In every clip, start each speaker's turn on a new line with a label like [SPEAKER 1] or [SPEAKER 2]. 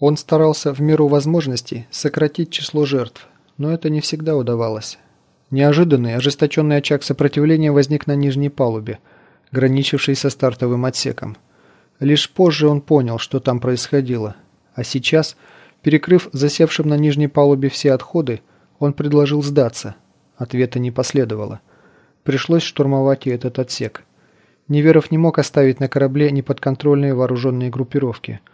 [SPEAKER 1] Он старался в меру возможностей сократить число жертв, но это не всегда удавалось. Неожиданный, ожесточенный очаг сопротивления возник на нижней палубе, граничившей со стартовым отсеком. Лишь позже он понял, что там происходило. А сейчас, перекрыв засевшим на нижней палубе все отходы, он предложил сдаться. Ответа не последовало. Пришлось штурмовать и этот отсек. Неверов не мог оставить на корабле неподконтрольные вооруженные группировки –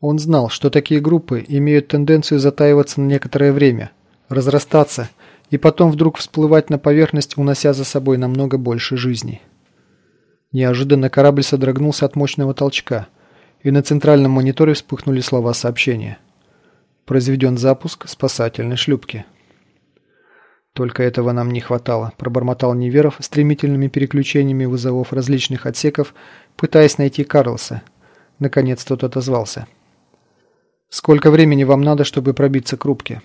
[SPEAKER 1] он знал, что такие группы имеют тенденцию затаиваться на некоторое время, разрастаться и потом вдруг всплывать на поверхность, унося за собой намного больше жизней. Неожиданно корабль содрогнулся от мощного толчка, и на центральном мониторе вспыхнули слова сообщения. Произведен запуск спасательной шлюпки. «Только этого нам не хватало», – пробормотал Неверов стремительными переключениями вызовов различных отсеков, пытаясь найти Карлса. Наконец тот отозвался. Сколько времени вам надо, чтобы пробиться к рубке?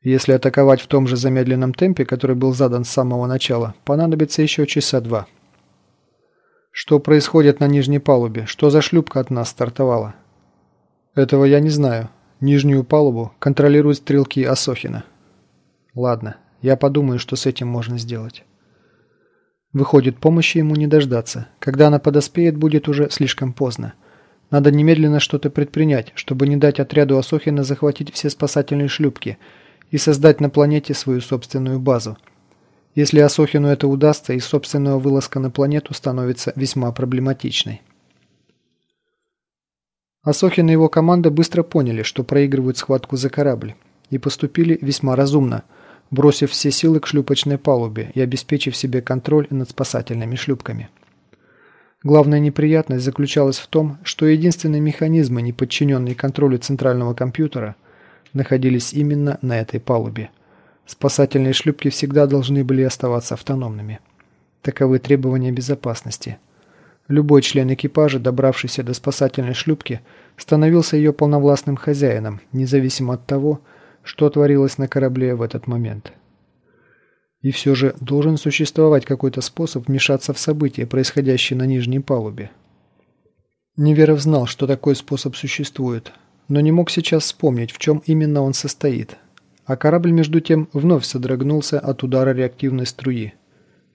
[SPEAKER 1] Если атаковать в том же замедленном темпе, который был задан с самого начала, понадобится еще часа два. Что происходит на нижней палубе? Что за шлюпка от нас стартовала? Этого я не знаю. Нижнюю палубу контролируют стрелки Асохина. Ладно, я подумаю, что с этим можно сделать. Выходит, помощи ему не дождаться. Когда она подоспеет, будет уже слишком поздно. Надо немедленно что-то предпринять, чтобы не дать отряду Асохина захватить все спасательные шлюпки и создать на планете свою собственную базу. Если Асохину это удастся, и собственного вылазка на планету становится весьма проблематичной. Асохин и его команда быстро поняли, что проигрывают схватку за корабль, и поступили весьма разумно, бросив все силы к шлюпочной палубе и обеспечив себе контроль над спасательными шлюпками. Главная неприятность заключалась в том, что единственные механизмы, не подчиненные контролю центрального компьютера, находились именно на этой палубе. Спасательные шлюпки всегда должны были оставаться автономными. Таковы требования безопасности. Любой член экипажа, добравшийся до спасательной шлюпки, становился ее полновластным хозяином, независимо от того, что творилось на корабле в этот момент. И все же должен существовать какой-то способ вмешаться в события, происходящие на нижней палубе. Неверов знал, что такой способ существует, но не мог сейчас вспомнить, в чем именно он состоит. А корабль, между тем, вновь содрогнулся от удара реактивной струи.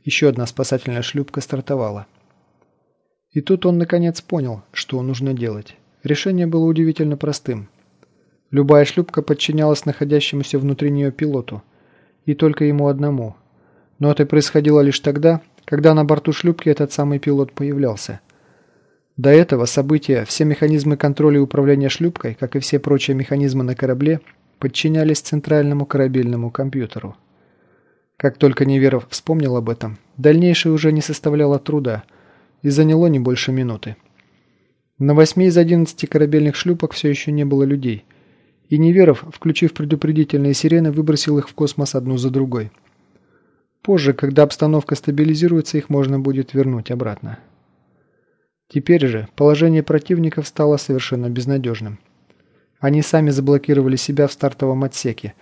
[SPEAKER 1] Еще одна спасательная шлюпка стартовала. И тут он наконец понял, что нужно делать. Решение было удивительно простым. Любая шлюпка подчинялась находящемуся внутри нее пилоту, и только ему одному, но это происходило лишь тогда, когда на борту шлюпки этот самый пилот появлялся. До этого события все механизмы контроля и управления шлюпкой, как и все прочие механизмы на корабле, подчинялись центральному корабельному компьютеру. Как только Неверов вспомнил об этом, дальнейшее уже не составляло труда и заняло не больше минуты. На восьми из одиннадцати корабельных шлюпок все еще не было людей, и Неверов, включив предупредительные сирены, выбросил их в космос одну за другой – Позже, когда обстановка стабилизируется, их можно будет вернуть обратно. Теперь же положение противников стало совершенно безнадежным. Они сами заблокировали себя в стартовом отсеке,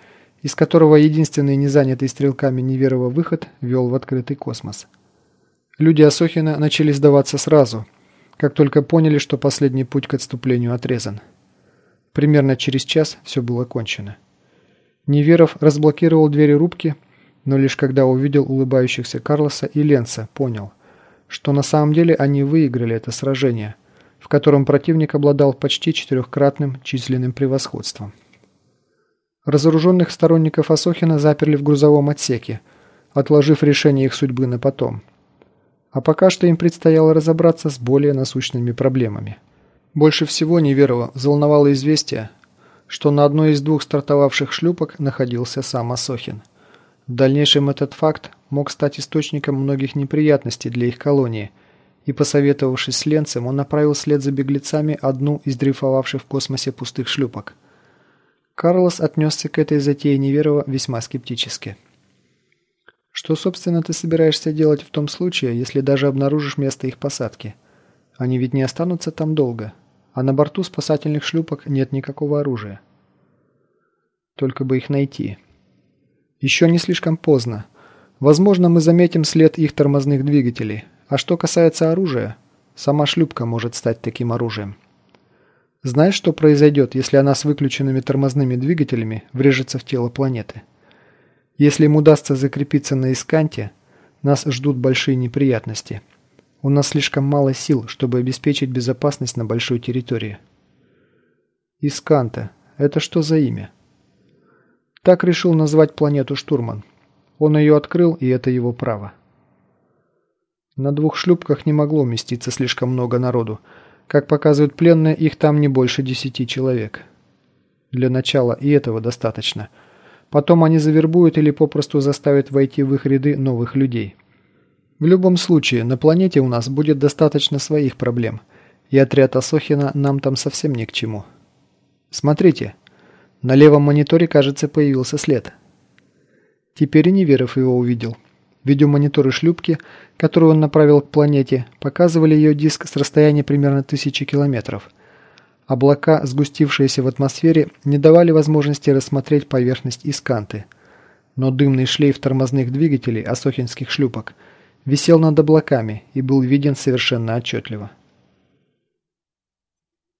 [SPEAKER 1] из которого единственный незанятый стрелками Неверова выход вел в открытый космос. Люди Асохина начали сдаваться сразу, как только поняли, что последний путь к отступлению отрезан. Примерно через час все было кончено. Неверов разблокировал двери рубки но лишь когда увидел улыбающихся Карлоса и Ленца, понял, что на самом деле они выиграли это сражение, в котором противник обладал почти четырехкратным численным превосходством. Разоруженных сторонников Асохина заперли в грузовом отсеке, отложив решение их судьбы на потом. А пока что им предстояло разобраться с более насущными проблемами. Больше всего Неверова взволновало известие, что на одной из двух стартовавших шлюпок находился сам Асохин – в дальнейшем этот факт мог стать источником многих неприятностей для их колонии, и, посоветовавшись с Ленцем, он направил вслед за беглецами одну из дрейфовавших в космосе пустых шлюпок. Карлос отнесся к этой затее Неверова весьма скептически. «Что, собственно, ты собираешься делать в том случае, если даже обнаружишь место их посадки? Они ведь не останутся там долго, а на борту спасательных шлюпок нет никакого оружия». «Только бы их найти», еще не слишком поздно. Возможно, мы заметим след их тормозных двигателей. А что касается оружия, сама шлюпка может стать таким оружием. Знаешь, что произойдет, если она с выключенными тормозными двигателями врежется в тело планеты? Если им удастся закрепиться на Исканте, нас ждут большие неприятности. У нас слишком мало сил, чтобы обеспечить безопасность на большой территории. Исканта. Это что за имя? Так решил назвать планету штурман. Он ее открыл, и это его право. На двух шлюпках не могло уместиться слишком много народу. Как показывают пленные, их там не больше десяти человек. Для начала и этого достаточно. Потом они завербуют или попросту заставят войти в их ряды новых людей. В любом случае, на планете у нас будет достаточно своих проблем, и отряд Асохина нам там совсем ни к чему. Смотрите, на левом мониторе, кажется, появился след. Теперь и Неверов его увидел. Видеомониторы шлюпки, которую он направил к планете, показывали ее диск с расстояния примерно тысячи километров. Облака, сгустившиеся в атмосфере, не давали возможности рассмотреть поверхность Исканты. Но дымный шлейф тормозных двигателей осохинских шлюпок висел над облаками и был виден совершенно отчетливо.